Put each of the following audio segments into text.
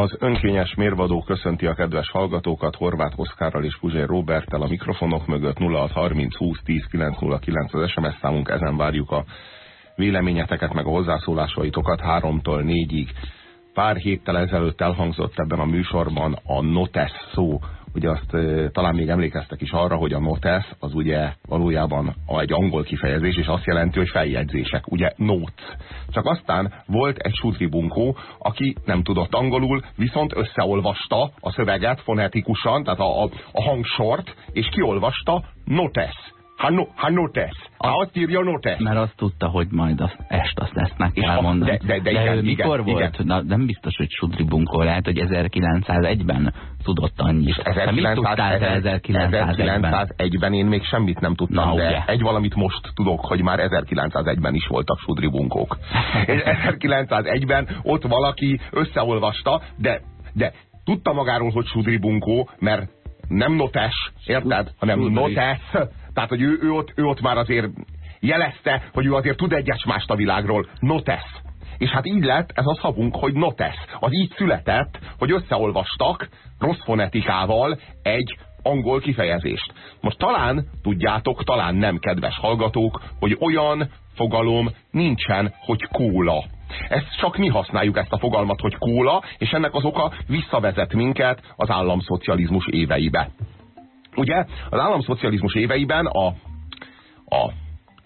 Az önkényes mérvadó köszönti a kedves hallgatókat Horváth Oszkárral és Puzsér Roberttel a mikrofonok mögött 0630 20 10 909 az SMS számunk, ezen várjuk a véleményeteket, meg a hozzászólásaitokat 3-tól 4-ig. Pár héttel ezelőtt elhangzott ebben a műsorban a notes szó, ugye azt talán még emlékeztek is arra, hogy a notes az ugye valójában egy angol kifejezés, és azt jelenti, hogy feljegyzések, ugye notes. Csak aztán volt egy sutribunkó, aki nem tudott angolul, viszont összeolvasta a szöveget fonetikusan, tehát a, a, a hangsort, és kiolvasta notes Hanno, hanno tesz. Ha azt írja, no tesz. Mert azt tudta, hogy majd azt, est azt lesz neki elmondani. De, de, de, de igen, ő mikor igen, volt? Igen. Na, nem biztos, hogy Sudri Bunkó lehet, hogy 1901-ben tudott annyit. 1900, mit 1901-ben? 1901-ben én még semmit nem tudtam, Na, de ugye. egy valamit most tudok, hogy már 1901-ben is voltak Sudri bunkók. És 1901-ben ott valaki összeolvasta, de, de tudta magáról, hogy Sudri bunkó, mert nem notes, érted? Hanem notes. Tehát, hogy ő, ő, ott, ő ott már azért jelezte, hogy ő azért tud egyes mást a világról. Notes. És hát így lett ez a szavunk, hogy notes. Az így született, hogy összeolvastak rossz fonetikával egy angol kifejezést. Most talán tudjátok, talán nem, kedves hallgatók, hogy olyan fogalom nincsen, hogy kóla. Ezt csak mi használjuk ezt a fogalmat, hogy kóla, és ennek az oka visszavezet minket az államszocializmus éveibe. Ugye az államszocializmus éveiben a, a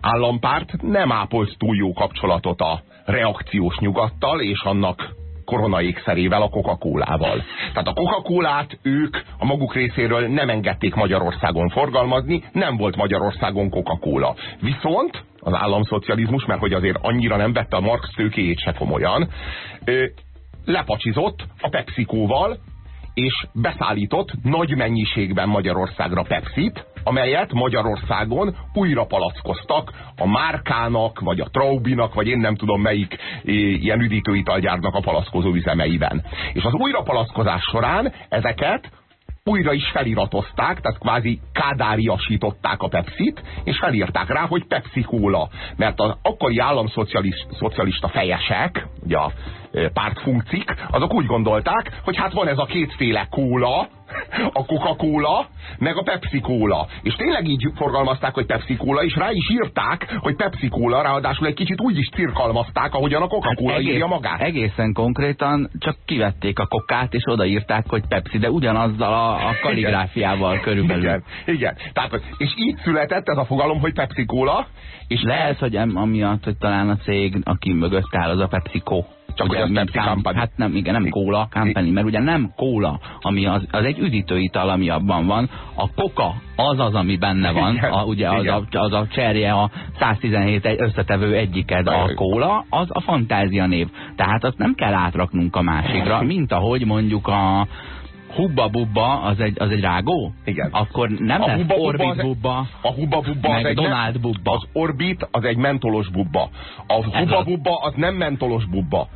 állampárt nem ápolt túl jó kapcsolatot a reakciós nyugattal és annak koronaékszerével, a Coca-Colával. Tehát a Coca-Colát ők a maguk részéről nem engedték Magyarországon forgalmazni, nem volt Magyarországon Coca-Cola. Viszont az államszocializmus, mert hogy azért annyira nem vette a Marx tőkéjét se komolyan, ö, lepacsizott a Pepsi-kóval, és beszállított nagy mennyiségben Magyarországra Pepsit, amelyet Magyarországon újra palackoztak a Márkának, vagy a Traubinak, vagy én nem tudom melyik ilyen üdítőitalgyárnak a palackozó üzemeiben. És az újrapalackozás során ezeket újra is feliratozták, tehát kvázi kádáriasították a Pepsit, és felírták rá, hogy Pepsi Cola. Mert az akkori államszocialista fejesek, ugye a pártfunkcik, azok úgy gondolták, hogy hát van ez a kétféle kóla, a Coca-Cola, meg a Pepsi Cola. És tényleg így forgalmazták, hogy Pepsi Cola, és rá is írták, hogy Pepsi Cola, ráadásul egy kicsit úgy is cirkalmazták, ahogyan a Coca-Cola Hát egész- írja magát. Egészen konkrétan csak kivették a kokát, és odaírták, hogy Pepsi, de ugyanazzal a, a kaligráfiával körülbelül. Igen, igen. Tehát, és így született ez a fogalom, hogy Pepsi Cola, és Lehet, hogy amiatt, hogy talán a cég, aki mögött áll, az a PepsiCo. Csak hogy az mint Pepsi Company. Hát nem, igen, nem Cola Company, mert ugye nem Cola, ami az, az egy üdítőital, ami abban van. A Coca az az, ami benne van, a, ugye az igen. a, az a cserje, a 117 egy összetevő egyiked, a. Cola, az a fantázia név. Tehát azt nem kell átraknunk a másikra, mint ahogy mondjuk a Hubba Bubba, az egy, az egy rágó? Igen. Akkor nem A lesz Hubba Orbit Bubba, A Hubba Bubba meg az egy Donald Bubba. Az Orbit az egy mentolos bubba. A Hubba az. Bubba az nem mentolos bubba.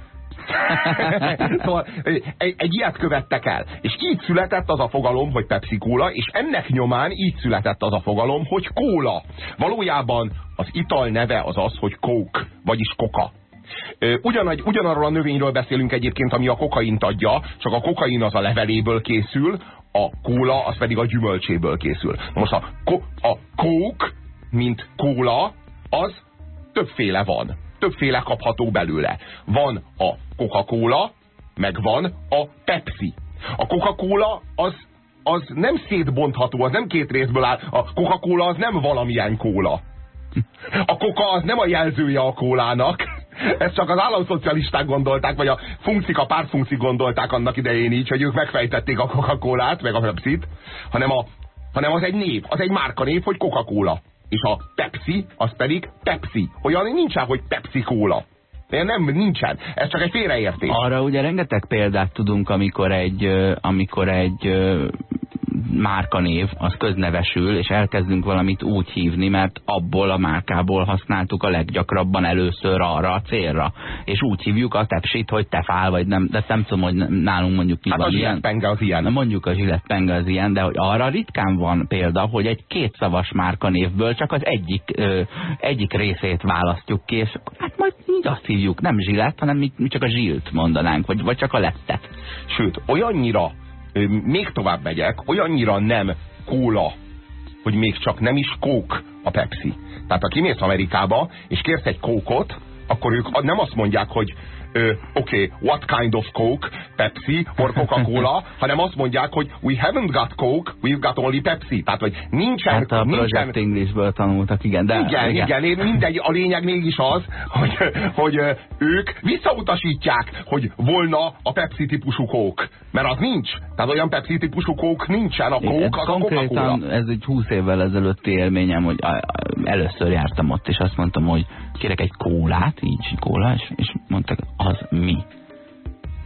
szóval egy, egy ilyet követtek el. És így született az a fogalom, hogy Pepsi Cola, és ennek nyomán így született az a fogalom, hogy kóla. Valójában az ital neve az az, hogy Coke, vagyis. Ö, Ugyanagy, ugyanarról a növényről beszélünk egyébként, ami a kokaint adja, csak a kokain az a leveléből készül, a kóla az pedig a gyümölcséből készül. Most a, a Coke, mint kóla, az többféle van. Többféle kapható belőle. Van a Coca-Cola, meg van a Pepsi. A Coca-Cola az, az nem szétbontható, az nem két részből áll. A Coca-Cola az nem valamilyen kóla. A koka az nem a jelzője a kólának. Ezt csak az államszocialisták gondolták, vagy a funkcik, a pártfunkcik gondolták annak idején így, hogy ők megfejtették a Coca-Colát, meg a Pepsit, hanem, a, hanem az egy név, az egy márkanév, hogy Coca-Cola. És a Pepsi, az pedig Pepsi. Olyan nincsen, hogy Pepsi-Cola. Nem, nincsen. Ez csak egy félreértés. Arra ugye rengeteg példát tudunk, amikor egy, amikor egy márkanév az köznevesül, és elkezdünk valamit úgy hívni, mert abból a márkából használtuk a leggyakrabban először arra a célra. És úgy hívjuk a tepsit, hogy tefál, vagy nem, de nem tudom, hogy nálunk mondjuk ki hát van a ilyen. penge az ilyen. Mondjuk a penge az ilyen, de hogy arra ritkán van példa, hogy egy kétszavas márkanévből csak az egyik, ö, egyik részét választjuk ki, és hát majd így azt hívjuk, nem zsilett, hanem mi, mi csak a zsilt mondanánk, vagy, vagy csak a lettet. Sőt, olyannyira még tovább megyek, olyannyira nem kóla, hogy még csak nem is kók a Pepsi. Tehát ha kimész Amerikába, és kérsz egy kókot, akkor ők nem azt mondják, hogy oké, okay, what kind of Coke, Pepsi or Coca-Cola, hanem azt mondják, hogy we haven't got Coke, we've got only Pepsi. Tehát, hogy nincsen... Hát a nincsen... Project Englishből tanultak, igen. De, igen, igen, igen, mindegy, a lényeg mégis az, hogy, hogy ők visszautasítják, hogy volna a Pepsi típusú Coke. Mert az nincs. Tehát olyan Pepsi típusú Coke nincsen, a Coke az a Coca-Cola. Ez egy 20 évvel ezelőtti élményem, hogy először jártam ott, és azt mondtam, hogy kérek egy kólát, így kóla, és, és mondták, az mi?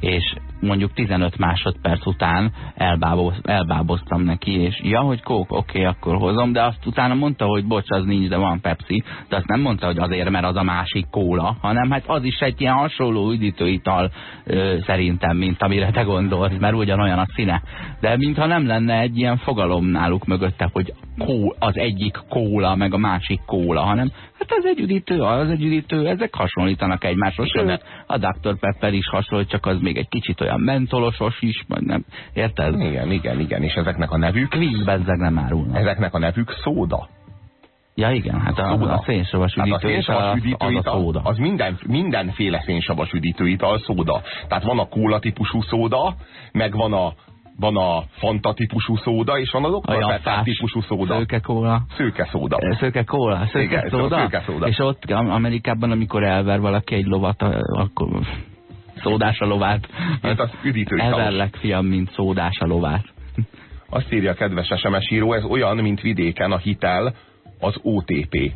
És mondjuk 15 másodperc után elbáboz, elbáboztam neki, és ja, hogy kók, oké, okay, akkor hozom, de azt utána mondta, hogy bocs, az nincs, de van Pepsi, de azt nem mondta, hogy azért, mert az a másik kóla, hanem hát az is egy ilyen hasonló üdítőital ö, szerintem, mint amire te gondolsz, mert ugyanolyan a színe. De mintha nem lenne egy ilyen fogalom náluk mögötte, hogy kó, az egyik kóla, meg a másik kóla, hanem hát ez egy üdítő, az egy üdítő, ezek hasonlítanak egymáshoz, sőt, a Dr. Pepper is hasonlít, csak az még egy kicsit olyan mentolosos is, vagy nem, érted? Igen, igen, igen, és ezeknek a nevük... Vízbezzeg nem árulnak. Ezeknek a nevük szóda. Ja igen, hát a, szóda. a szénsavas üdítő, hát a szénsavas üdítő az, a szóda. Az minden, mindenféle szénsavas üdítő ital szóda. Tehát van a kóla típusú szóda, meg van a van a Fanta típusú szóda, és van az Oktoberfest típusú szóda. Szőke kóla. Szőke szóda. Szőke kóla, szőke Igen, szóda. Szőke szóda. És ott Amerikában, amikor elver valaki egy lovat, akkor szódás a lovát. Hát az üdítő Everlek, fiam, mint szódás a lovát. Azt írja a kedves SMS író, ez olyan, mint vidéken a hitel, az OTP.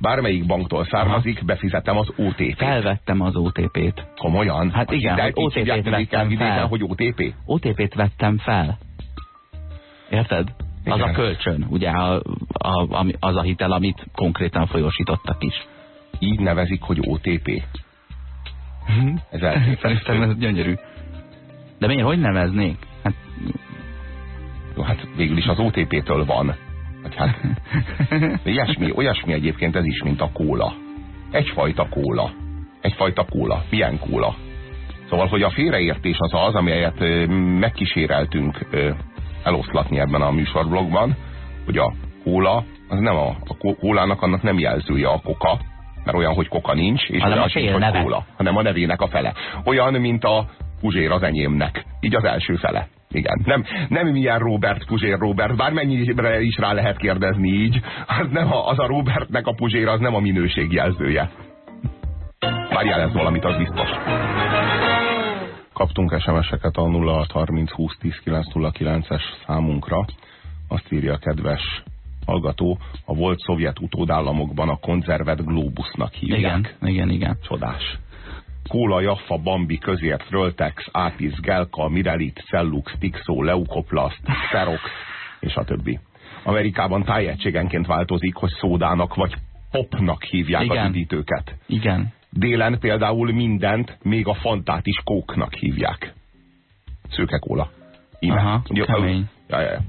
Bármelyik banktól származik, Aha. befizetem az OTP-t. Felvettem az OTP-t. Komolyan? Hát igen, hát OTP-t vettem vidéken, fel. hogy OTP? OTP-t vettem fel. Érted? Igen. Az a kölcsön, ugye a, a, az a hitel, amit konkrétan folyosítottak is. Így nevezik, hogy OTP. Mhm. Ez Szerintem ez gyönyörű. De miért, hogy neveznék? Hát... Jó, hát végül is az OTP-től van. Vagy hát, ilyesmi, olyasmi egyébként ez is, mint a kóla. Egyfajta kóla. Egyfajta kóla. Milyen kóla? Szóval, hogy a félreértés az az, amelyet megkíséreltünk eloszlatni ebben a műsorblogban, hogy a kóla, az nem a, a kólának annak nem jelzője a koka, mert olyan, hogy koka nincs, és hanem a sincs, hogy neve. kóla, hanem a nevének a fele. Olyan, mint a Puzsér az enyémnek. Így az első fele. Igen. Nem, nem milyen Robert Puzsér Robert, bármennyire is rá lehet kérdezni így, az, nem a, az a Robertnek a Puzsér, az nem a minőség jelzője. Várjál ez valamit, az biztos. Kaptunk SMS-eket a 0630 20 10 909-es számunkra. Azt írja a kedves hallgató, a volt szovjet utódállamokban a konzervet globusnak hívják. Igen, igen, igen. Csodás. Kóla, Jaffa, Bambi, Közért, Fröltex, Átis, Gelka, Mirelit, Cellux, Tixo, Leukoplast, Xerox, és a többi. Amerikában tájegységenként változik, hogy szódának vagy popnak hívják Igen. az üdítőket. Igen. Délen például mindent, még a fantát is kóknak hívják. Szőke kóla. Íme. Aha, kemény. Ja, ja.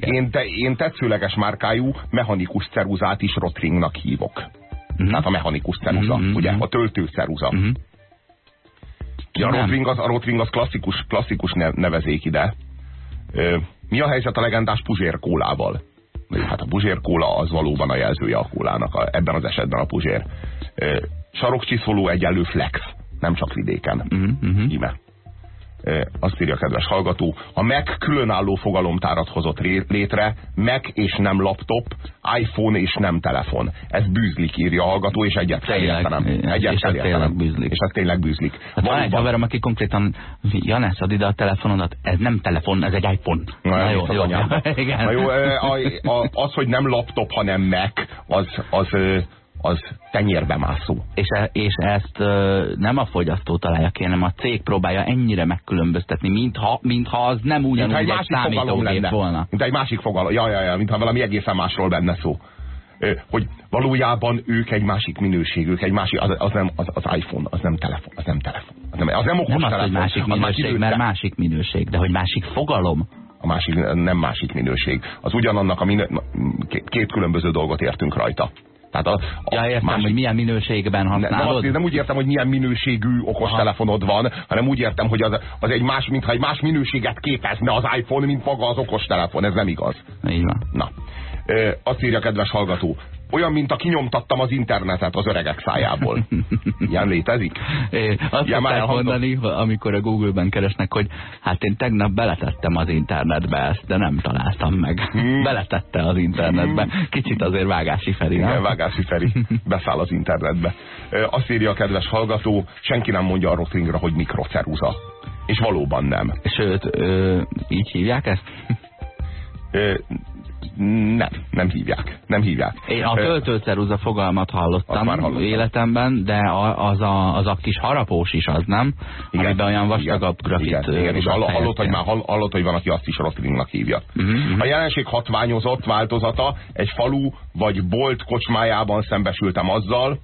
Én, te, én tetszőleges márkájú mechanikus ceruzát is Rotringnak hívok. -huh. Tehát a mechanikus ceruza, mhm, -huh. ugye? Mhm. A töltő ceruza. Uh -huh. Ja, a, Rotring az, a Rotring az klasszikus, klasszikus nevezék ide. Mi a helyzet a legendás Puzsér kólával? Hát a Puzsér kóla az valóban a jelzője a kólának, a, ebben az esetben a Puzsér. Sarokcsiszoló egyenlő flex, nem csak vidéken. Uh -huh. Íme azt írja a kedves hallgató, a Mac különálló fogalomtárat hozott létre, Mac és nem laptop, iPhone és nem telefon. Ez bűzlik, írja a hallgató, és egyet kell értenem. Egyet és kell értenem. Bűzlik. És ez tényleg bűzlik. Hát van egy haverom, aki konkrétan, Janesz, add ide a telefonodat, ez nem telefon, ez egy iPhone. Na, Na jó, jó, jó. Igen. Na jó, az, hogy nem laptop, hanem Mac, az, az az tenyérbe mászó. És, e, és ezt ö, nem a fogyasztó találja ki, hanem a cég próbálja ennyire megkülönböztetni, mintha, mintha az nem ugyanúgy egy, egy számítógép volna. Mint egy másik fogalom. Ja, ja, ja, mintha valami egészen másról benne szó. Hogy valójában ők egy másik minőség, ők egy másik, az, az nem az, az iPhone, az nem telefon, az nem telefon. Az nem, az nem okos Nem az, hogy másik az minőség, kidőtte. mert másik minőség, de hogy másik fogalom. A másik, nem másik minőség. Az ugyanannak a minő, két különböző dolgot értünk rajta. Tehát a, a Ja, értem, másik- hogy milyen minőségben nem, használod. azt, nem úgy értem, hogy milyen minőségű okostelefonod van, hanem úgy értem, hogy az, az egy más, mintha egy más minőséget képezne az iPhone, mint maga az okostelefon. Ez nem igaz. Így van. Na, azt írja kedves hallgató, olyan, mint a kinyomtattam az internetet az öregek szájából. Ilyen létezik? É, azt Ja, már mondani, amikor a Google-ben keresnek, hogy hát én tegnap beletettem az internetbe ezt, de nem találtam meg. Hmm. Beletette az internetbe. Kicsit azért vágási Feri, Igen, nem? Vágási Feri beszáll az internetbe. Azt írja a kedves hallgató, senki nem mondja a rotringra, hogy mikroceruza. És valóban nem. Sőt, ö, így hívják ezt? Ö, Nem, nem hívják. Nem hívják. Én a töltőceruza fogalmat hallottam, hallottam. életemben, de az, a, az a kis harapós is az, nem? Igen, Amiben olyan vastagabb igen, grafit Igen, igen és hallott, hogy helyeztél. már hall- hallott, hogy van, aki azt is rotringnak hívja. Mhm, mhm. A jelenség hatványozott változata egy falu vagy bolt kocsmájában szembesültem azzal,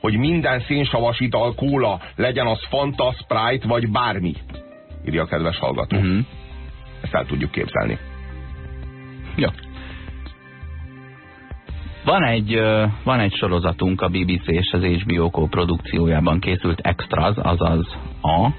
hogy minden szénsavas ital, kóla, legyen az Fanta, Sprite vagy bármi, írja a kedves hallgató. Mhm. Ezt el tudjuk képzelni. Jó. Van egy, van egy sorozatunk a BBC és az HBO produkciójában készült Extras, azaz a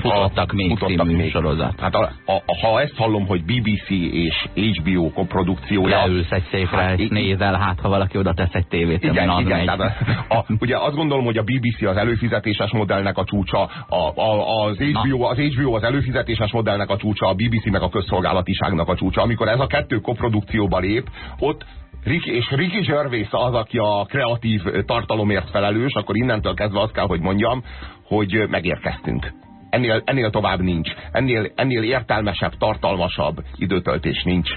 Futottak még című sorozat. Hát a, a, a, ha ezt hallom, hogy BBC és HBO koprodukciója... Leülsz egy székre, Hát, nézel, hát ha valaki oda tesz egy tévét, Igen, az igen, megy. tehát a, ugye azt gondolom, hogy a BBC az előfizetéses modellnek a csúcsa, a, a, az, HBO, az HBO az előfizetéses modellnek a csúcsa, a BBC meg a közszolgálatiságnak a csúcsa. Amikor ez a kettő koprodukcióba lép, ott Rick, és Ricky Gervais az, aki a kreatív tartalomért felelős, akkor innentől kezdve azt kell, hogy mondjam, hogy megérkeztünk. Ennél, ennél tovább nincs. Ennél, ennél értelmesebb, tartalmasabb időtöltés nincs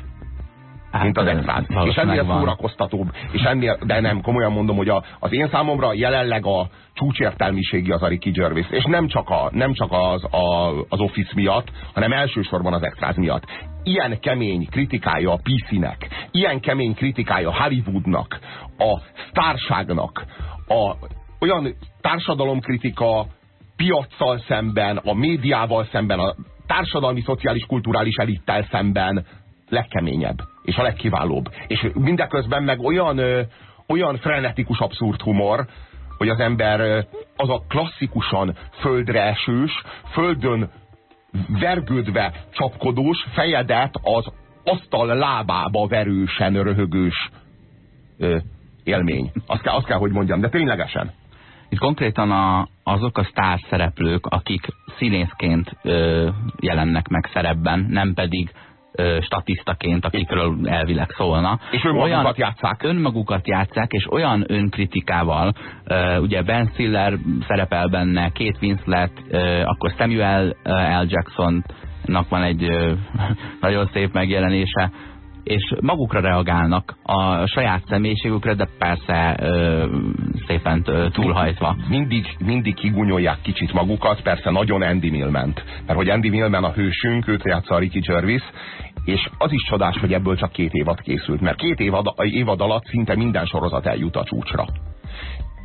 Hát, mint az ö, extrán. És ennél van. szórakoztatóbb, és ennél, de nem, komolyan mondom, hogy a, az én számomra jelenleg a csúcsértelmiségi az a Ricky Gervais, és nem csak, a, nem csak az, a, az Office miatt, hanem elsősorban az extráz miatt. Ilyen kemény kritikája a PC-nek, ilyen kemény kritikája Hollywoodnak, a sztárságnak, a, olyan társadalomkritika piaccal szemben, a médiával szemben, a társadalmi, szociális, kulturális elittel szemben legkeményebb, és a legkiválóbb. És mindeközben meg olyan, olyan frenetikus abszurd humor, hogy az ember az a klasszikusan földre esős, földön vergődve csapkodós, fejedet az asztal lábába verősen röhögős ö, élmény. Azt kell, azt kell, hogy mondjam, de ténylegesen. Itt konkrétan a, azok a sztár szereplők, akik színészként ö, jelennek meg szerepben, nem pedig ö, statisztaként, akikről elvileg szólna. És önmagukat játsszák. Önmagukat játszák, és olyan önkritikával, ö, ugye Ben Stiller szerepel benne, Kate Winslet, ö, akkor Samuel L. Jacksonnak van egy ö, nagyon szép megjelenése, és magukra reagálnak a saját személyiségükre, de persze ö, szépen túlhajtva. mindig, mindig kigunyolják kicsit magukat, persze nagyon Andy Millment. Mert hogy Andy Millman a hősünk, őt játsza a Ricky Gervais, és az is csodás, hogy ebből csak két évad készült, mert két évad, évad alatt szinte minden sorozat eljut a csúcsra.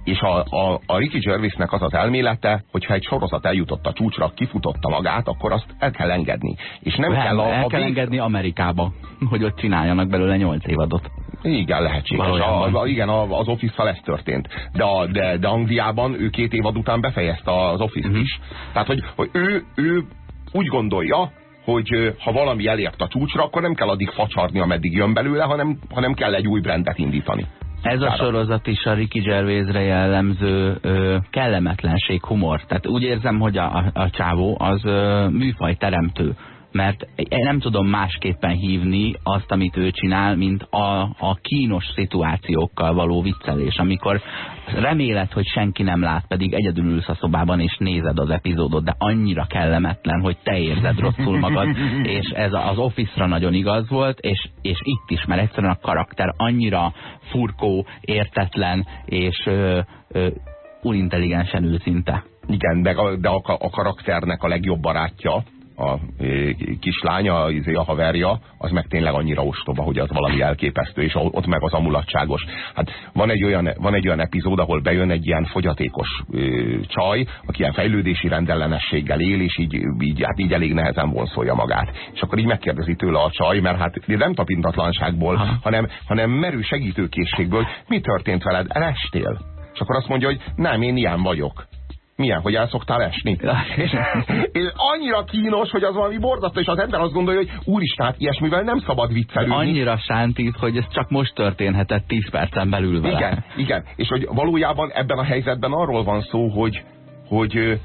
És a, a, a Ricky Gervaisnek az az elmélete, hogyha egy sorozat eljutott a csúcsra, kifutotta magát, akkor azt el kell engedni. És nem Nem, kell a, el a kell vég- engedni Amerikába, hogy ott csináljanak belőle nyolc évadot. Igen, lehetséges. A, a, igen, az Office-szal ez történt. De, a, de, de Angliában ő két évad után befejezte az Office-t Mhm. is. Tehát, hogy, hogy ő, ő úgy gondolja, hogy ha valami elért a csúcsra, akkor nem kell addig facsarni, ameddig jön belőle, hanem, hanem kell egy új brandet indítani. Ez a sorozat is a Ricky Gervaisre jellemző ö, kellemetlenség, humor. Tehát úgy érzem, hogy a, a, a csávó az ö, műfaj teremtő. Mert én nem tudom másképpen hívni azt, amit ő csinál, mint a, a kínos szituációkkal való viccelés, amikor remélet, hogy senki nem lát, pedig egyedül ülsz a szobában és nézed az epizódot, de annyira kellemetlen, hogy te érzed rosszul magad, és ez az Office-ra nagyon igaz volt, és, és itt is, mert egyszerűen a karakter annyira furkó, értetlen, és ö, ö, unintelligensen őszinte. Igen, de, a, de a, a karakternek a legjobb barátja, a kislánya, izé, a haverja, az meg tényleg annyira ostoba, hogy az valami elképesztő, és ott meg az amulatságos. Hát van egy olyan, van egy olyan epizód, ahol bejön egy ilyen fogyatékos ö, csaj, aki ilyen fejlődési rendellenességgel él, és így, így, hát így elég nehezen vonszolja magát. És akkor így megkérdezi tőle a csaj, mert hát nem tapintatlanságból, hanem, hanem merő segítőkészségből, mi történt veled, elestél? És akkor azt mondja, hogy nem, én ilyen vagyok. Milyen, hogy el szoktál esni? és, és annyira kínos, hogy az valami borzasztó, és az ember azt gondolja, hogy úristen, hát ilyesmivel nem szabad viccelődni. Annyira sántít, hogy ez csak most történhetett 10 percen belül vele. Igen, igen. És hogy valójában ebben a helyzetben arról van szó, hogy, hogy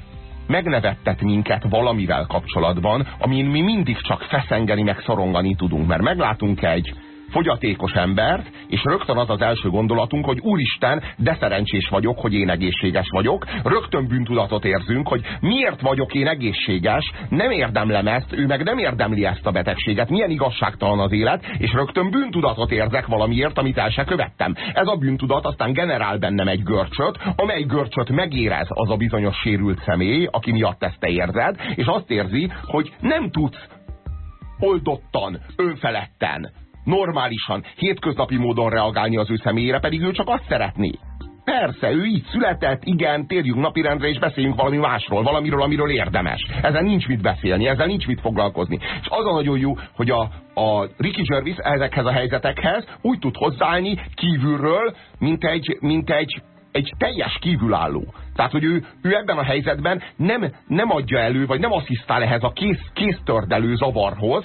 megnevettet minket valamivel kapcsolatban, amin mi mindig csak feszengeni, meg szorongani tudunk. Mert meglátunk egy, fogyatékos embert, és rögtön az az első gondolatunk, hogy úristen, de szerencsés vagyok, hogy én egészséges vagyok. Rögtön bűntudatot érzünk, hogy miért vagyok én egészséges, nem érdemlem ezt, ő meg nem érdemli ezt a betegséget, milyen igazságtalan az élet, és rögtön bűntudatot érzek valamiért, amit el se követtem. Ez a bűntudat aztán generál bennem egy görcsöt, amely görcsöt megérez az a bizonyos sérült személy, aki miatt ezt te érzed, és azt érzi, hogy nem tudsz oldottan, önfeledten, normálisan, hétköznapi módon reagálni az ő személyére, pedig ő csak azt szeretné. Persze, ő így született, igen, térjünk napirendre és beszéljünk valami másról, valamiről, amiről érdemes. Ezzel nincs mit beszélni, ezzel nincs mit foglalkozni. És az a nagyon jó, hogy a, a Ricky Gervais ezekhez a helyzetekhez úgy tud hozzáállni kívülről, mint egy, mint egy, egy teljes kívülálló. Tehát, hogy ő, ő ebben a helyzetben nem, nem adja elő, vagy nem asszisztál ehhez a kész, kéztördelő zavarhoz,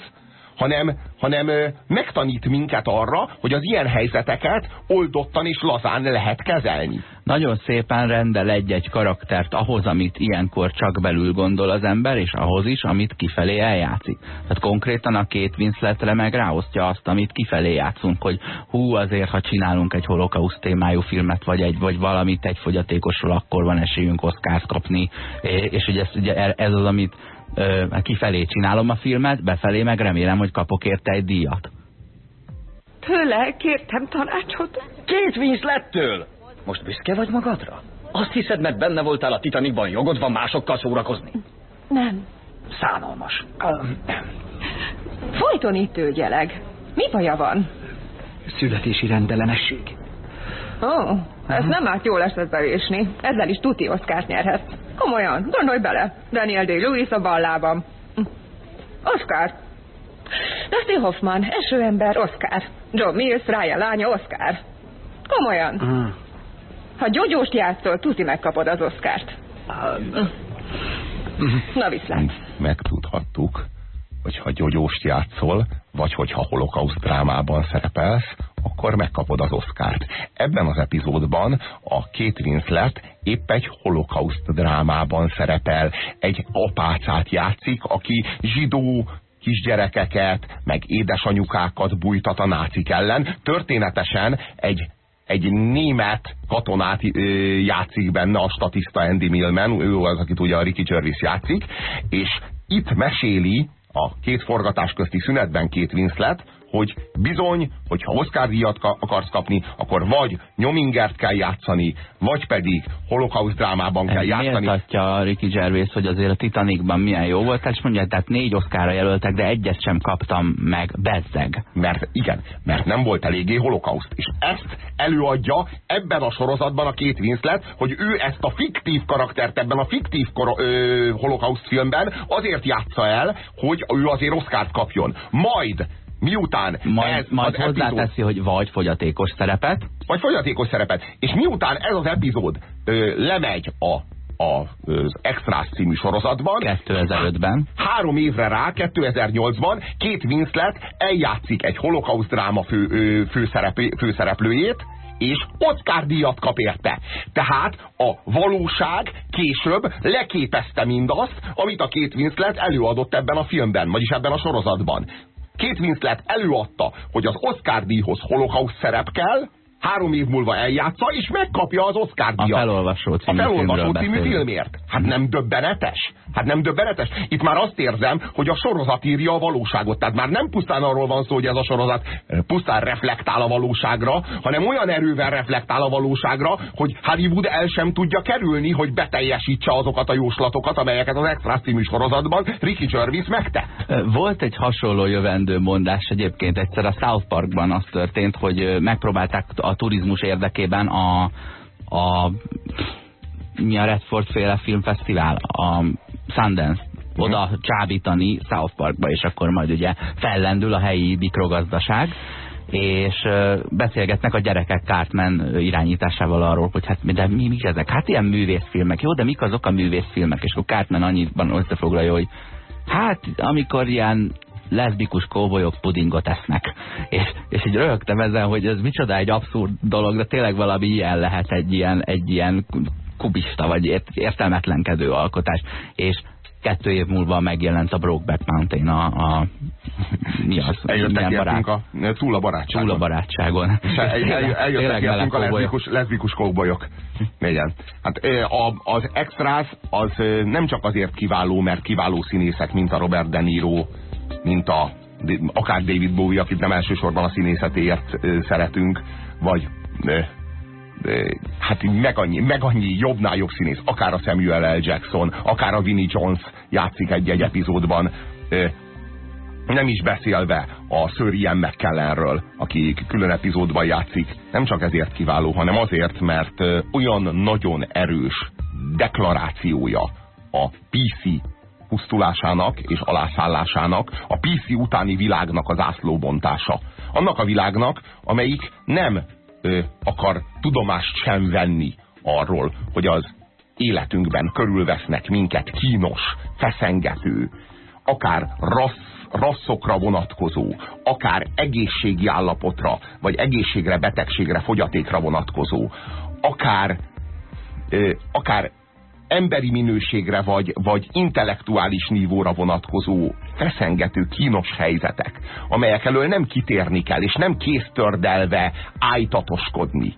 hanem, hanem megtanít minket arra, hogy az ilyen helyzeteket oldottan és lazán lehet kezelni. Nagyon szépen rendel egy-egy karaktert ahhoz, amit ilyenkor csak belül gondol az ember, és ahhoz is, amit kifelé eljátszik. Tehát konkrétan a két Winsletre meg ráosztja azt, amit kifelé játszunk, hogy hú, azért, ha csinálunk egy holokauszt témájú filmet, vagy, egy, vagy valamit egy fogyatékosról, akkor van esélyünk Oscárt kapni, és ugye ez, ugye ez az, amit ö, kifelé csinálom a filmet, befelé meg remélem, hogy kapok érte egy díjat. Tőle kértem tanácsot. Két Winslettől! Most büszke vagy magadra? Azt hiszed, mert benne voltál a Titanicban, jogod van másokkal szórakozni? Nem. Szánalmas. Folyton itt ügyeleg. Mi baja van? Születési rendellenesség. Ó, oh, ez nem árt jól esetbe vésni. Ezzel is tuti oszkárt nyerhet. Komolyan, gondolj bele. Daniel Day-Lewis a ballában. Oscar. Dustin Hoffman, esőember, Oscar. John Mills, Ryan lánya, Oscar. Komolyan. Mm. Ha gyógyóst játszol, tuti megkapod az Oscárt. Mm. Na viszlát. Megtudhattuk, hogy ha gyógyóst játszol, vagy hogyha holokauszt drámában szerepelsz, akkor megkapod az Oscárt. Ebben az epizódban a két Winslet épp egy holokauszt drámában szerepel. Egy apácát játszik, aki zsidó kisgyerekeket, meg édesanyukákat bújtat a nácik ellen. Történetesen egy egy német katonát ö, játszik benne, a statiszta Andy Millman, ő az, akit ugye a Ricky Gervais játszik, és itt meséli a két forgatás közti szünetben két Winslet, hogy bizony, hogyha Oscar díjat akarsz kapni, akkor vagy nyomingert kell játszani, vagy pedig holokauszt drámában kell játszani. Miért a Ricky Gervais, hogy azért a Titanicban milyen jó volt, és mondja, tehát négy Oscarra jelöltek, de egyet sem kaptam meg, bezzeg. Mert igen, mert nem volt eléggé holokauszt. És ezt előadja ebben a sorozatban a két Winslet, hogy ő ezt a fiktív karaktert ebben a fiktív holokauszt filmben azért játsza el, hogy ő azért Oscárt kapjon. Majd miután majd, ez majd az hozzáteszi, hogy vagy fogyatékos szerepet. Vagy fogyatékos szerepet. És miután ez az epizód ö, lemegy a a, az Extras című sorozatban. 2005-ben. Három évre rá, 2008-ban két Winslet eljátszik egy holokauszt dráma fő, főszerep, főszereplőjét, és Oscar díjat kap érte. Tehát a valóság később leképezte mindazt, amit a két Winslet előadott ebben a filmben, vagyis ebben a sorozatban. Két Winslet előadta, hogy az Oscar díjhoz holokauszt szerep kell, három év múlva eljátsza, és megkapja az Oscar díjat. A felolvasó című, a felolvasó című filmért. Hát nem döbbenetes? Hát nem döbbenetes? Itt már azt érzem, hogy a sorozat írja a valóságot. Tehát már nem pusztán arról van szó, hogy ez a sorozat pusztán reflektál a valóságra, hanem olyan erővel reflektál a valóságra, hogy Hollywood el sem tudja kerülni, hogy beteljesítse azokat a jóslatokat, amelyeket az Extra című sorozatban Ricky Gervais megtett. Volt egy hasonló jövendő mondás egyébként egyszer a South Parkban az történt, hogy megpróbálták a turizmus érdekében a, a mi a Redford féle filmfesztivál, a Sundance oda csábítani South Parkba, és akkor majd ugye fellendül a helyi mikrogazdaság, és beszélgetnek a gyerekek Cartman irányításával arról, hogy hát de mi, mi ezek? Hát ilyen művészfilmek, jó, de mik azok a művészfilmek? És akkor Cartman annyiban összefoglalja, hogy hát amikor ilyen leszbikus kóbolyok pudingot esznek. És, és így rögtem ezen, hogy ez micsoda egy abszurd dolog, de tényleg valami ilyen lehet egy ilyen, egy ilyen kubista, vagy ért, értelmetlenkedő alkotás. És kettő év múlva megjelent a Brokeback Mountain a, a mi az? Eljöttek a, túl a barátságon. Túl a barátságon. El, el, eljöttek a leszbikus, leszbikus kóbolyok. Igen. Hát az extras az nem csak azért kiváló, mert kiváló színészek, mint a Robert De Niro, mint a, akár David Bowie, akit nem elsősorban a színészetéért szeretünk, vagy hát meg annyi, meg annyi jobbnál jobb színész, akár a Samuel L. Jackson, akár a Vinnie Jones játszik egy-egy epizódban, nem is beszélve a Sir Ian McKellenről, aki külön epizódban játszik. Nem csak ezért kiváló, hanem azért, mert olyan nagyon erős deklarációja a PC pusztulásának és alászállásának, a PC utáni világnak az ászlóbontása. Annak a világnak, amelyik nem ö, akar tudomást sem venni arról, hogy az életünkben körülvesznek minket kínos, feszengető, akár rassz, rasszokra vonatkozó, akár egészségi állapotra, vagy egészségre, betegségre, fogyatékra vonatkozó, akár, ö, akár emberi minőségre vagy, vagy intellektuális nívóra vonatkozó feszengető, kínos helyzetek, amelyek elől nem kitérni kell, és nem kéztördelve ájtatoskodni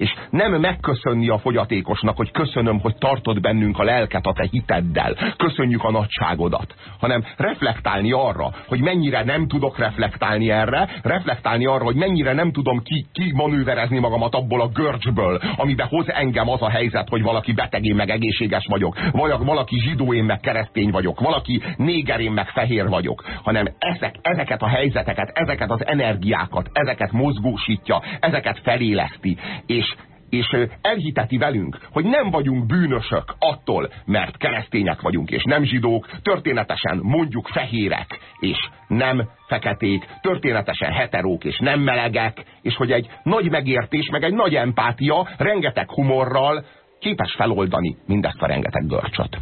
és nem megköszönni a fogyatékosnak, hogy köszönöm, hogy tartod bennünk a lelket a te hiteddel, köszönjük a nagyságodat, hanem reflektálni arra, hogy mennyire nem tudok reflektálni erre, reflektálni arra, hogy mennyire nem tudom ki, ki manőverezni magamat abból a görcsből, amibe hoz engem az a helyzet, hogy valaki beteg, én meg egészséges vagyok, vagy valaki zsidó, én meg keresztény vagyok, valaki néger, én meg fehér vagyok, hanem ezek, ezeket a helyzeteket, ezeket az energiákat, ezeket mozgósítja, ezeket feléleszti, és és elhiteti velünk, hogy nem vagyunk bűnösök attól, mert keresztények vagyunk, és nem zsidók, történetesen mondjuk fehérek, és nem feketék, történetesen heterók, és nem melegek, és hogy egy nagy megértés, meg egy nagy empátia, rengeteg humorral képes feloldani mindezt a rengeteg görcsöt.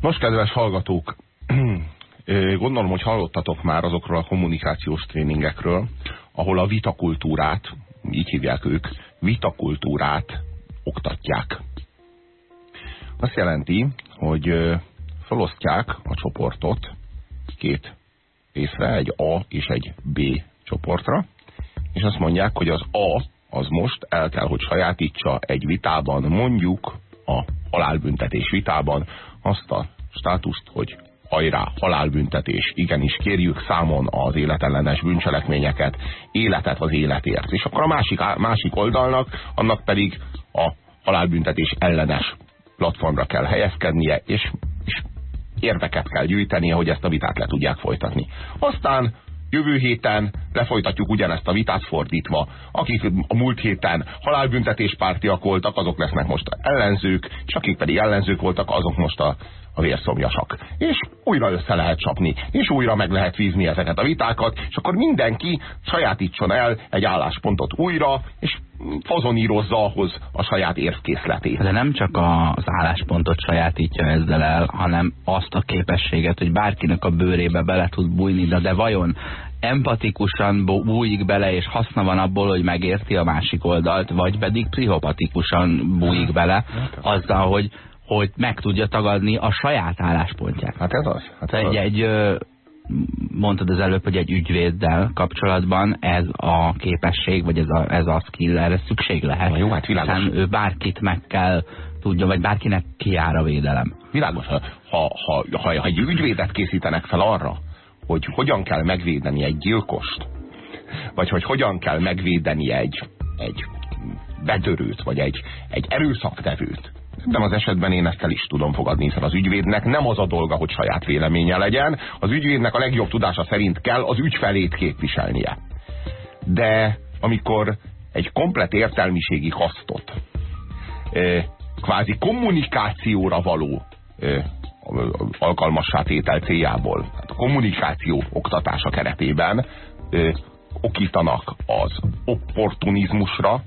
Nos, kedves hallgatók, Gondolom, hogy hallottatok már azokról a kommunikációs tréningekről, ahol a vitakultúrát, így hívják ők, vitakultúrát oktatják. Azt jelenti, hogy felosztják a csoportot két részre, egy A és egy B csoportra, és azt mondják, hogy az A az most el kell, hogy sajátítsa egy vitában, mondjuk a halálbüntetés vitában azt a státuszt, hogy hajrá, halálbüntetés, igenis kérjük számon az életellenes bűncselekményeket, életet az életért. És akkor a másik, másik oldalnak, annak pedig a halálbüntetés ellenes platformra kell helyezkednie, és, és érveket kell gyűjtenie, hogy ezt a vitát le tudják folytatni. Aztán jövő héten lefolytatjuk ugyanezt a vitát fordítva. Akik a múlt héten halálbüntetés pártiak voltak, azok lesznek most ellenzők, és akik pedig ellenzők voltak, azok most a a vérszomjasak. És újra össze lehet csapni, és újra meg lehet vízni ezeket a vitákat, és akkor mindenki sajátítson el egy álláspontot újra, és fazonírozza ahhoz a saját érvkészletét. De nem csak az álláspontot sajátítja ezzel el, hanem azt a képességet, hogy bárkinek a bőrébe bele tud bújni, de, de vajon empatikusan bújik bele, és haszna van abból, hogy megérti a másik oldalt, vagy pedig pszichopatikusan bújik bele azzal, hogy, hogy meg tudja tagadni a saját álláspontját. Hát ez az. Hát ez egy, az. egy mondtad az előbb, hogy egy ügyvéddel kapcsolatban ez a képesség, vagy ez a, ez a skill, erre szükség lehet. Na jó, hát világos. Hiszen ő bárkit meg kell tudja, vagy bárkinek kiár a védelem. Világos. Ha, ha, ha, ha egy ügyvédet készítenek fel arra, hogy hogyan kell megvédeni egy gyilkost, vagy hogy hogyan kell megvédeni egy, egy betörőt, vagy egy, egy erőszaktevőt, Ebben az esetben én ezt el is tudom fogadni, hiszen az ügyvédnek nem az a dolga, hogy saját véleménye legyen, az ügyvédnek a legjobb tudása szerint kell az ügyfelét képviselnie. De amikor egy komplet értelmiségi hasztot, kvázi kommunikációra való alkalmassá céljából, hát a kommunikáció oktatása keretében okítanak az opportunizmusra,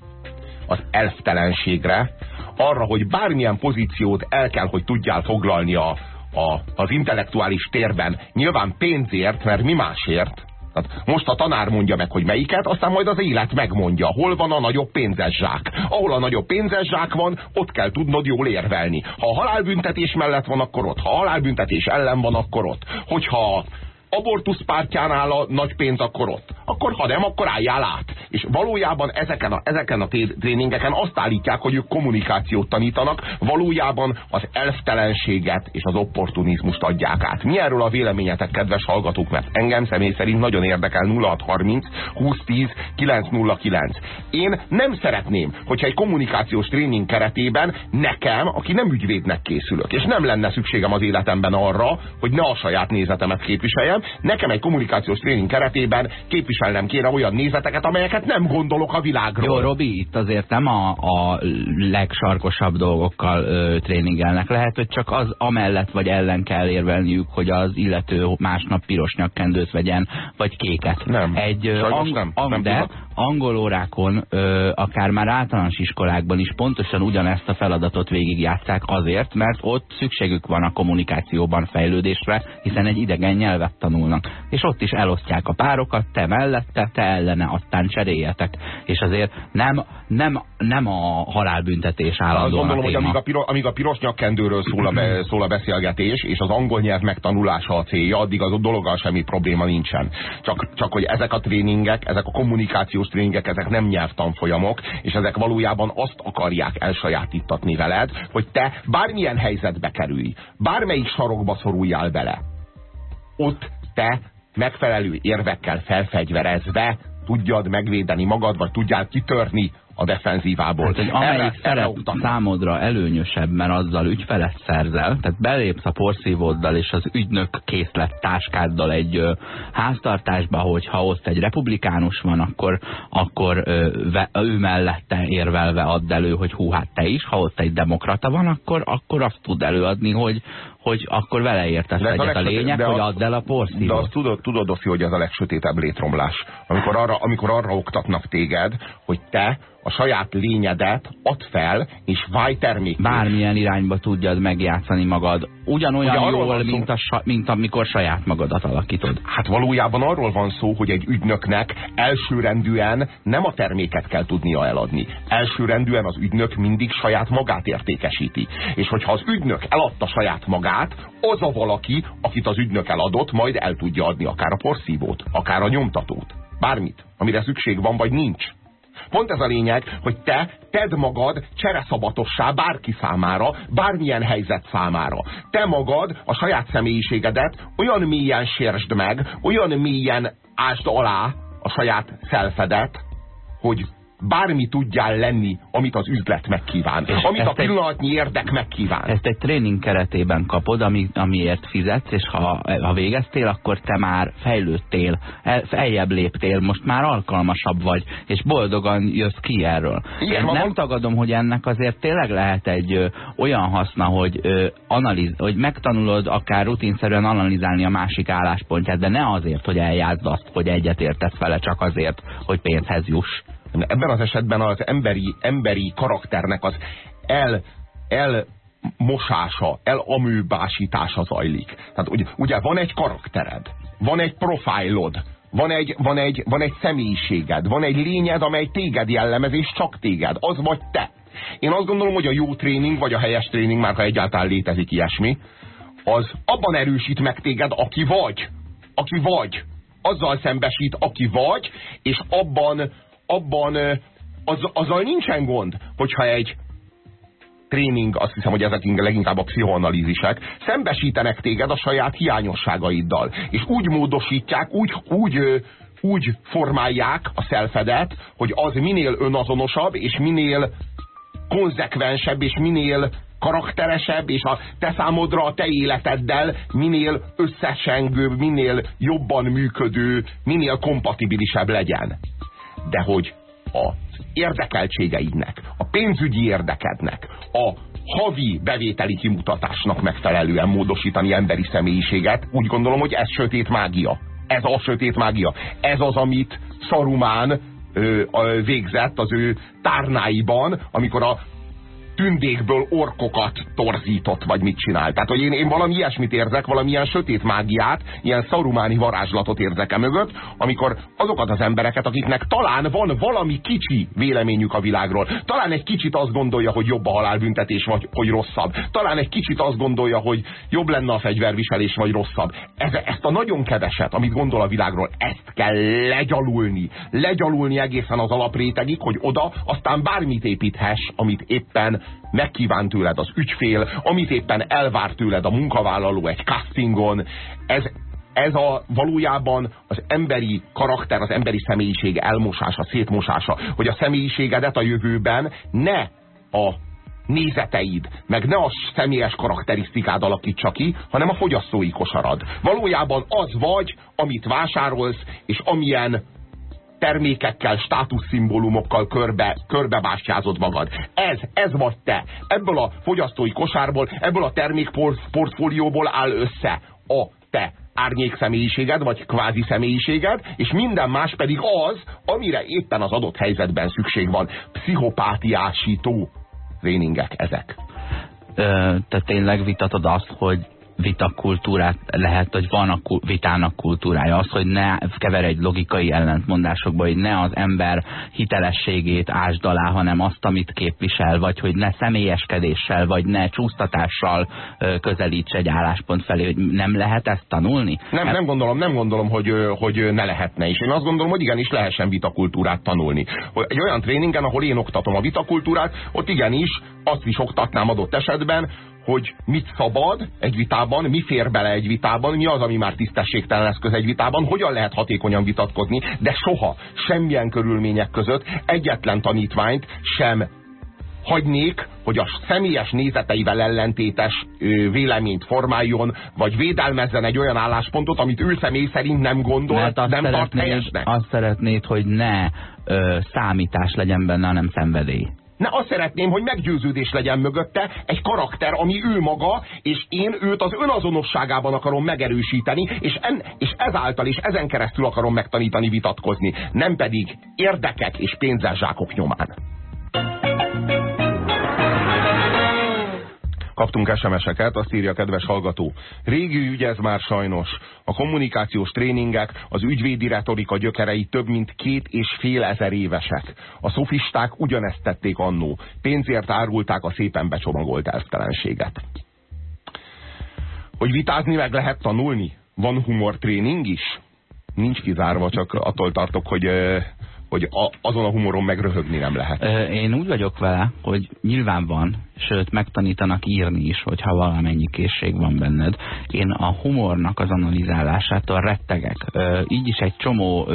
az elftelenségre, arra, hogy bármilyen pozíciót el kell, hogy tudjál foglalni a, a, az intellektuális térben. Nyilván pénzért, mert mi másért. Tehát most a tanár mondja meg, hogy melyiket, aztán majd az élet megmondja, hol van a nagyobb pénzes zsák. Ahol a nagyobb pénzes zsák van, ott kell tudnod jól érvelni. Ha a halálbüntetés mellett van, akkor ott. Ha a halálbüntetés ellen van, akkor ott. Hogyha abortusz pártjánál a nagy pénz, akkor ott. Akkor ha nem, akkor álljál át. És valójában ezeken a, ezeken a tréningeken azt állítják, hogy ők kommunikációt tanítanak, valójában az elftelenséget és az opportunizmust adják át. Mi erről a véleményetek, kedves hallgatók, mert engem személy szerint nagyon érdekel 0630 2010 909. Én nem szeretném, hogyha egy kommunikációs tréning keretében nekem, aki nem ügyvédnek készülök, és nem lenne szükségem az életemben arra, hogy ne a saját nézetemet képviseljem, nekem egy kommunikációs tréning keretében képviselnem kéne olyan nézeteket, amelyeket nem gondolok a világról. Jó, Robi, itt azért nem a, a legsarkosabb dolgokkal ö, tréningelnek. Lehet, hogy csak az amellett vagy ellen kell érvelniük, hogy az illető másnap piros nyakkendőt vegyen, vagy kéket. Nem, egy, ang nem, ang nem de angol órákon, ö, akár már általános iskolákban is pontosan ugyanezt a feladatot végigjátszák azért, mert ott szükségük van a kommunikációban fejlődésre, hiszen egy idegen nyelvet tanulnak. És ott is elosztják a párokat, te mellette, te ellene, aztán cseréljetek. És azért nem, nem, nem a halálbüntetés állandóan gondolom, a hogy amíg a, piros, amíg a piros nyakkendőről szól a, be, szól a beszélgetés, és az angol nyelv megtanulása a célja, addig az a dologgal semmi probléma nincsen. Csak, csak hogy ezek a tréningek, ezek a kommunikációs tréningek, ezek nem nyelvtanfolyamok, és ezek valójában azt akarják elsajátítatni veled, hogy te bármilyen helyzetbe kerülj, bármelyik sarokba szoruljál bele ott te megfelelő érvekkel felfegyverezve tudjad megvédeni magad, vagy tudjál kitörni a defenzívából. Hát, hogy amelyik szerep számodra előnyösebb, mert azzal ügyfelet szerzel, tehát belépsz a porszívóddal és az ügynök készlet táskáddal egy ö, háztartásba, hogyha ott egy republikánus van, akkor, akkor ö, ve, ő mellette érvelve add elő, hogy hú, hát te is, ha ott egy demokrata van, akkor, akkor azt tud előadni, hogy, hogy akkor vele értesz egyet. A, a lényeg, hogy add el a porszívót. De azt tudod, tudod Oszi, hogy ez a legsötétebb létromlás. Amikor arra, amikor arra oktatnak téged, hogy te a saját lényedet add fel, és válj termék. Bármilyen irányba tudjad megjátszani magad. Ugyanolyan Ugye jól, mint, a, mint amikor saját magadat alakítod. Hát valójában arról van szó, hogy egy ügynöknek elsőrendűen nem a terméket kell tudnia eladni. Elsőrendűen az ügynök mindig saját magát értékesíti. És hogyha az ügynök eladta saját magát, az a valaki, akit az ügynök eladott, majd el tudja adni akár a porszívót, akár a nyomtatót. Bármit, amire szükség van, vagy nincs. Pont ez a lényeg, hogy te tedd magad csereszabatossá bárki számára, bármilyen helyzet számára. Te magad a saját személyiségedet olyan mélyen sérsd meg, olyan mélyen ásd alá a saját szelfedet, hogy bármi tudjál lenni, amit az üzlet megkíván, és amit a pillanatnyi egy, érdek megkíván. Ezt egy tréning keretében kapod, ami, amiért fizetsz, és ha, ha végeztél, akkor te már fejlődtél, feljebb léptél, most már alkalmasabb vagy, és boldogan jössz ki erről. Igen, Én nem tagadom, hogy ennek azért tényleg lehet egy ö, olyan haszna, hogy, ö, analiz, hogy megtanulod akár rutinszerűen analizálni a másik álláspontját, de ne azért, hogy eljátszd azt, hogy egyetértesz vele, csak azért, hogy pénzhez juss. Ebben az esetben az emberi, emberi karakternek az el, el mosása, elamőbásítása zajlik. Tehát ugye, ugye van egy karaktered, van egy profilod, van egy, van, egy, van egy személyiséged, van egy lényed, amely téged jellemez, és csak téged. Az vagy te. Én azt gondolom, hogy a jó tréning, vagy a helyes tréning, már ha egyáltalán létezik ilyesmi, az abban erősít meg téged, aki vagy. Aki vagy. Azzal szembesít, aki vagy, és abban, abban az, azzal nincsen gond, hogyha egy tréning, azt hiszem, hogy ezek leginkább a pszichoanalízisek, szembesítenek téged a saját hiányosságaiddal. És úgy módosítják, úgy, úgy, úgy formálják a szelfedet, hogy az minél önazonosabb, és minél konzekvensebb, és minél karakteresebb, és a te számodra a te életeddel minél összesengőbb, minél jobban működő, minél kompatibilisebb legyen. De hogy a érdekeltségeidnek, a pénzügyi érdekednek, a havi bevételi kimutatásnak megfelelően módosítani emberi személyiséget, úgy gondolom, hogy ez sötét mágia. Ez a sötét mágia. Ez az, amit Szarumán ö, végzett az ő tárnáiban, amikor a tündékből orkokat torzított, vagy mit csinál. Tehát, hogy én, én valami ilyesmit érzek, valamilyen sötét mágiát, ilyen szarumáni varázslatot érzek e mögött, amikor azokat az embereket, akiknek talán van valami kicsi véleményük a világról, talán egy kicsit azt gondolja, hogy jobb a halálbüntetés, vagy hogy rosszabb, talán egy kicsit azt gondolja, hogy jobb lenne a fegyverviselés, vagy rosszabb. Ez, ezt a nagyon keveset, amit gondol a világról, ezt kell legyalulni. Legyalulni egészen az alaprétegig, hogy oda aztán bármit építhess, amit éppen megkíván tőled az ügyfél, amit éppen elvár tőled a munkavállaló egy castingon, ez, ez a valójában az emberi karakter, az emberi személyiség elmosása, szétmosása, hogy a személyiségedet a jövőben ne a nézeteid, meg ne a személyes karakterisztikád alakítsa ki, hanem a fogyasztói kosarad. Valójában az vagy, amit vásárolsz, és amilyen termékekkel, státuszszimbólumokkal körbe, körbebástyázod magad. Ez, ez vagy te. Ebből a fogyasztói kosárból, ebből a termékportfólióból áll össze a te árnyék személyiséged, vagy kvázi személyiséged, és minden más pedig az, amire éppen az adott helyzetben szükség van. Pszichopátiásító tréningek ezek. Ö, te tényleg vitatod azt, hogy vitakultúrát lehet, hogy van a vitának kultúrája. Az, hogy ne kever egy logikai ellentmondásokba, hogy ne az ember hitelességét ásd alá, hanem azt, amit képvisel, vagy hogy ne személyeskedéssel, vagy ne csúsztatással közelíts egy álláspont felé, hogy nem lehet ezt tanulni? Nem, nem gondolom, nem gondolom, hogy, hogy ne lehetne is. Én azt gondolom, hogy igenis lehessen vitakultúrát tanulni. Egy olyan tréningen, ahol én oktatom a vitakultúrát, ott igenis azt is oktatnám adott esetben, hogy mit szabad egy vitában, mi fér bele egy vitában, mi az, ami már tisztességtelen eszköz egy vitában, hogyan lehet hatékonyan vitatkozni, de soha, semmilyen körülmények között egyetlen tanítványt sem hagynék, hogy a személyes nézeteivel ellentétes véleményt formáljon, vagy védelmezzen egy olyan álláspontot, amit ő személy szerint nem gondol, Mert nem tart helyesnek. Azt szeretnéd, hogy ne ö, számítás legyen benne, hanem szenvedély. Ne azt szeretném, hogy meggyőződés legyen mögötte egy karakter, ami ő maga, és én őt az önazonosságában akarom megerősíteni, és, en, és ezáltal és ezen keresztül akarom megtanítani vitatkozni, nem pedig érdekek és pénzeszsákok nyomán. Kaptunk SMS-eket, azt írja a kedves hallgató. Régi ügy ez már sajnos. A kommunikációs tréningek, az ügyvédi retorika gyökerei több mint két és fél ezer évesek. A szofisták ugyanezt tették annó. Pénzért árulták a szépen becsomagolt elvtelenséget. Hogy vitázni meg lehet tanulni? Van humortréning is? Nincs kizárva, csak attól tartok, hogy hogy a, azon a humoron megröhögni nem lehet. Én úgy vagyok vele, hogy nyilván van, sőt megtanítanak írni is, hogyha valamennyi készség van benned. Én a humornak az analizálásától rettegek. Így is egy csomó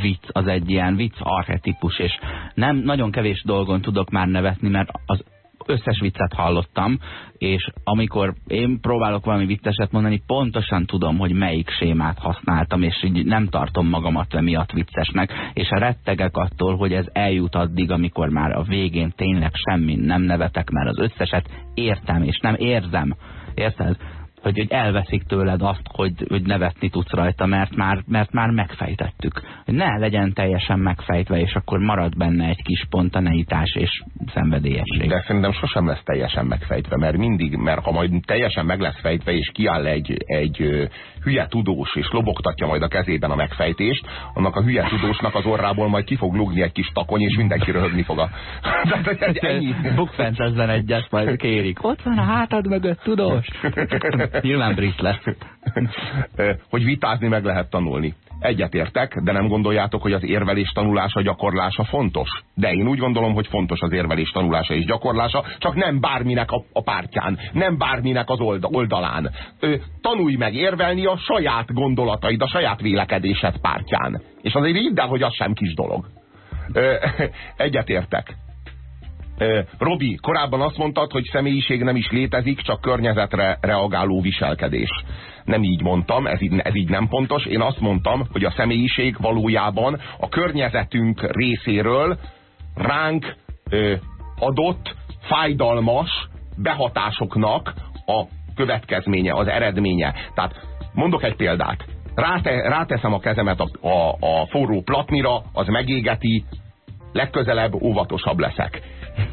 vicc, az egy ilyen vicc arhetipus, és nem nagyon kevés dolgon tudok már nevetni, mert az összes viccet hallottam, és amikor én próbálok valami vicceset mondani, pontosan tudom, hogy melyik sémát használtam, és így nem tartom magamat emiatt viccesnek, és rettegek attól, hogy ez eljut addig, amikor már a végén tényleg semmi nem nevetek, mert az összeset értem, és nem érzem. Érted? Hogy, hogy elveszik tőled azt, hogy, hogy nevetni tudsz rajta, mert már, mert már megfejtettük. Hogy ne legyen teljesen megfejtve, és akkor marad benne egy kis spontaneitás és szenvedélyesség. De szerintem sosem lesz teljesen megfejtve, mert mindig, mert ha majd teljesen meg lesz fejtve, és kiáll egy, egy hülye tudós, és lobogtatja majd a kezében a megfejtést, annak a hülye tudósnak az orrából majd ki fog lugni egy kis takony, és mindenki röhögni fog a... Bukfencezzen egyet, majd kérik. Ott van a hátad mögött, tudós. Nyilván brit lesz. hogy vitázni meg lehet tanulni. Egyetértek, de nem gondoljátok, hogy az érvelés tanulása, gyakorlása fontos? De én úgy gondolom, hogy fontos az érvelés tanulása és gyakorlása, csak nem bárminek a, a pártján, nem bárminek az oldalán. Ö, tanulj meg érvelni a saját gondolataid, a saját vélekedésed pártján. És azért így, de hogy az sem kis dolog. Egyetértek. Robi, korábban azt mondtad, hogy személyiség nem is létezik, csak környezetre reagáló viselkedés. Nem így mondtam, ez így, ez így nem pontos. Én azt mondtam, hogy a személyiség valójában a környezetünk részéről ránk ö, adott fájdalmas behatásoknak a következménye, az eredménye. Tehát mondok egy példát. Ráte, ráteszem a kezemet a, a, a forró platnira, az megégeti, legközelebb óvatosabb leszek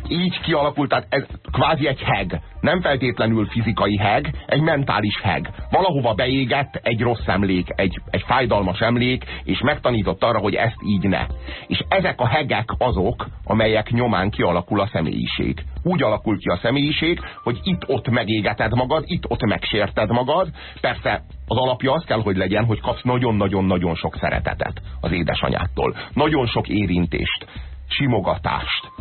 így kialakult, tehát ez kvázi egy heg. Nem feltétlenül fizikai heg, egy mentális heg. Valahova beégett egy rossz emlék, egy, egy fájdalmas emlék, és megtanított arra, hogy ezt így ne. És ezek a hegek azok, amelyek nyomán kialakul a személyiség. Úgy alakul ki a személyiség, hogy itt-ott megégeted magad, itt-ott megsérted magad. Persze az alapja az kell, hogy legyen, hogy kapsz nagyon-nagyon-nagyon sok szeretetet az édesanyától. Nagyon sok érintést, simogatást,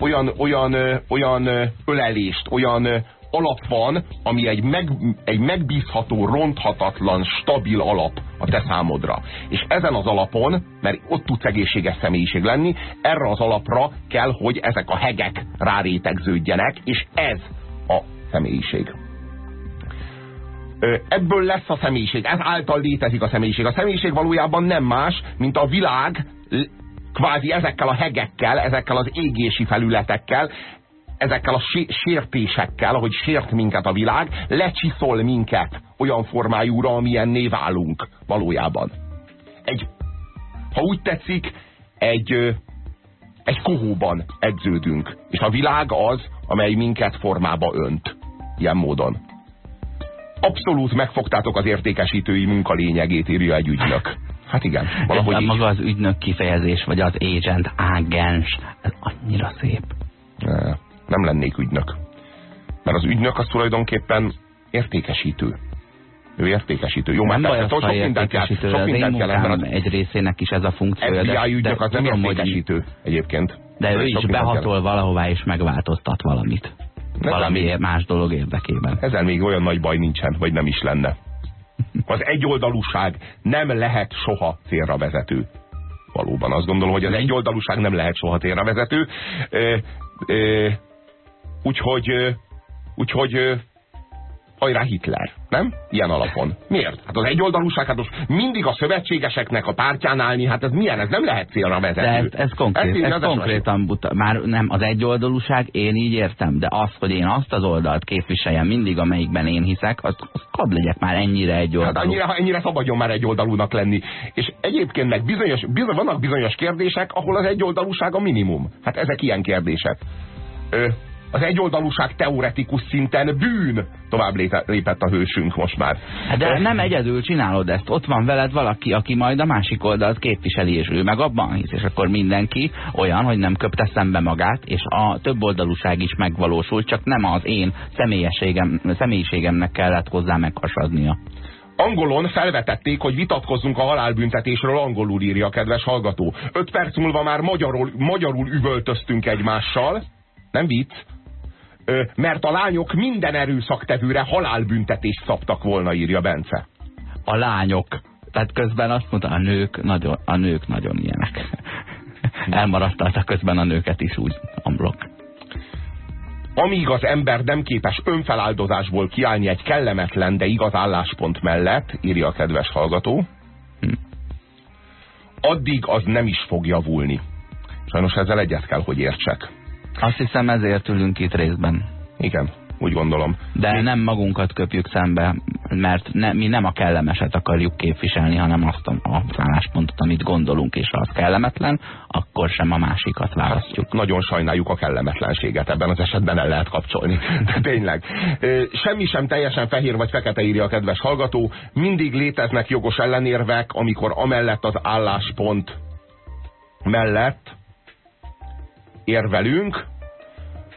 olyan, olyan, olyan ölelést, olyan alap van, ami egy, meg, egy megbízható, ronthatatlan, stabil alap a te számodra. És ezen az alapon, mert ott tudsz egészséges személyiség lenni, erre az alapra kell, hogy ezek a hegek rárétegződjenek, és ez a személyiség. Ebből lesz a személyiség, ez által létezik a személyiség. A személyiség valójában nem más, mint a világ kvázi ezekkel a hegekkel, ezekkel az égési felületekkel, ezekkel a sértésekkel, ahogy sért minket a világ, lecsiszol minket olyan formájúra, amilyenné válunk valójában. Egy, ha úgy tetszik, egy, egy kohóban edződünk. És a világ az, amely minket formába önt. Ilyen módon. Abszolút megfogtátok az értékesítői munka lényegét, írja egy ügynök. Hát igen, valahogy ez Maga az ügynök kifejezés, vagy az agent, ágens, ez annyira szép. Ne, nem lennék ügynök. Mert az ügynök az tulajdonképpen értékesítő. Ő értékesítő. Jó, nem baj, sok mindent kell, sok mindent kell ember. egy részének is ez a funkciója. FBI ügynök az nem értékesítő egyébként. De ő is behatol valahová és megváltoztat valamit. Valami más dolog érdekében. Ezzel még olyan nagy baj nincsen, vagy nem is lenne. Az egyoldalúság nem lehet soha célra vezető. Valóban azt gondolom, hogy az egyoldalúság nem lehet soha célra vezető. Úgyhogy úgyhogy hajrá Hitler, nem? Ilyen alapon. Miért? Hát az egyoldalúság, hát most mindig a szövetségeseknek a pártján állni, hát ez milyen? Ez nem lehet célra vezető. De ez, ez, konkrét, ez, ez konkrétan buta. Már nem az egyoldalúság, én így értem, de az, hogy én azt az oldalt képviseljem mindig, amelyikben én hiszek, az, az kad legyek már ennyire egyoldalú. Hát ennyire, ennyire szabadjon már egyoldalúnak lenni. És egyébként meg bizonyos, bizony, vannak bizonyos kérdések, ahol az egyoldalúság a minimum. Hát ezek ilyen kérdések. Ö, az egyoldalúság teoretikus szinten bűn. Tovább lépett a hősünk most már. Hát de nem egyedül csinálod ezt. Ott van veled valaki, aki majd a másik oldalt képviseli, és ő meg abban hisz, és akkor mindenki olyan, hogy nem köpte szembe magát, és a több oldalúság is megvalósul, csak nem az én személyiségem, személyiségemnek kellett hozzá meghasadnia. Angolon felvetették, hogy vitatkozzunk a halálbüntetésről, angolul írja a kedves hallgató. Öt perc múlva már magyarul, magyarul üvöltöztünk egymással. Nem vicc? Mert a lányok minden erőszaktevőre halálbüntetést szabtak volna, írja Bence. A lányok. Tehát közben azt mondta, a nők nagyon, a nők nagyon ilyenek. Elmaradtak közben a nőket is úgy amblok. Amíg az ember nem képes önfeláldozásból kiállni egy kellemetlen, de igaz álláspont mellett, írja a kedves hallgató, hm. addig az nem is fog javulni. Sajnos ezzel egyet kell, hogy értsek. Azt hiszem ezért ülünk itt részben. Igen. úgy gondolom. De nem magunkat köpjük szembe, mert ne, mi nem a kellemeset akarjuk képviselni, hanem azt a, a álláspontot, amit gondolunk, és ha az kellemetlen, akkor sem a másikat választjuk. Hát, nagyon sajnáljuk a kellemetlenséget, ebben az esetben el lehet kapcsolni. De tényleg. Semmi sem teljesen fehér vagy fekete írja a kedves hallgató. Mindig léteznek jogos ellenérvek, amikor amellett az álláspont mellett érvelünk,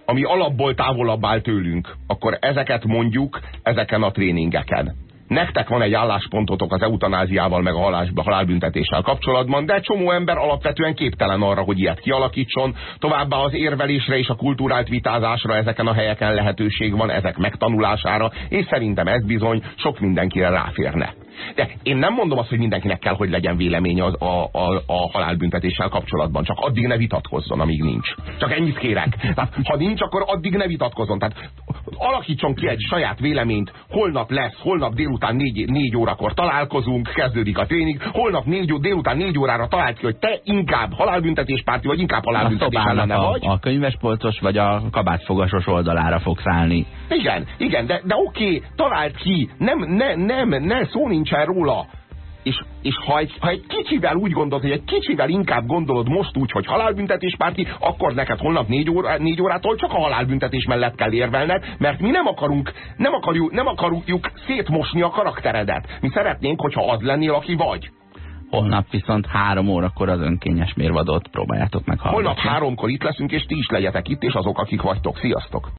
ami alapból távolabb áll tőlünk, akkor ezeket mondjuk ezeken a tréningeken. Nektek van egy álláspontotok az eutanáziával meg a halálbüntetéssel kapcsolatban, de csomó ember alapvetően képtelen arra, hogy ilyet kialakítson. Továbbá az érvelésre és a kulturált vitázásra ezeken a helyeken lehetőség van, ezek megtanulására, és szerintem ez bizony sok mindenkire ráférne. De én nem mondom azt, hogy mindenkinek kell, hogy legyen véleménye a, a, a, a halálbüntetéssel kapcsolatban. Csak addig ne vitatkozzon, amíg nincs. Csak ennyit kérek. Tehát, ha nincs, akkor addig ne vitatkozzon. Tehát alakítson ki egy saját véleményt. Holnap lesz, holnap délután négy, négy órakor találkozunk, kezdődik a tréning. Holnap négy, délután négy órára talált ki, hogy te inkább halálbüntetéspárti, vagy inkább halálbüntetés ellene vagy. A könyvespolcos vagy a kabátfogasos oldalára fogsz állni. Igen, igen, de, de oké, okay, talált ki. Nem, ne, nem, ne, szó nincs nincsen róla. És, és ha, egy, ha egy kicsivel úgy gondolod, hogy egy kicsivel inkább gondolod most úgy, hogy halálbüntetéspárti, akkor neked holnap négy, óra, négy órától csak a halálbüntetés mellett kell érvelned, mert mi nem akarunk, nem akarjuk, nem akarjuk szétmosni a karakteredet. Mi szeretnénk, hogyha az lennél, aki vagy. Holnap viszont három órakor az önkényes mérvadot próbáljátok meg Holnap háromkor itt leszünk, és ti is legyetek itt, és azok, akik vagytok. Sziasztok!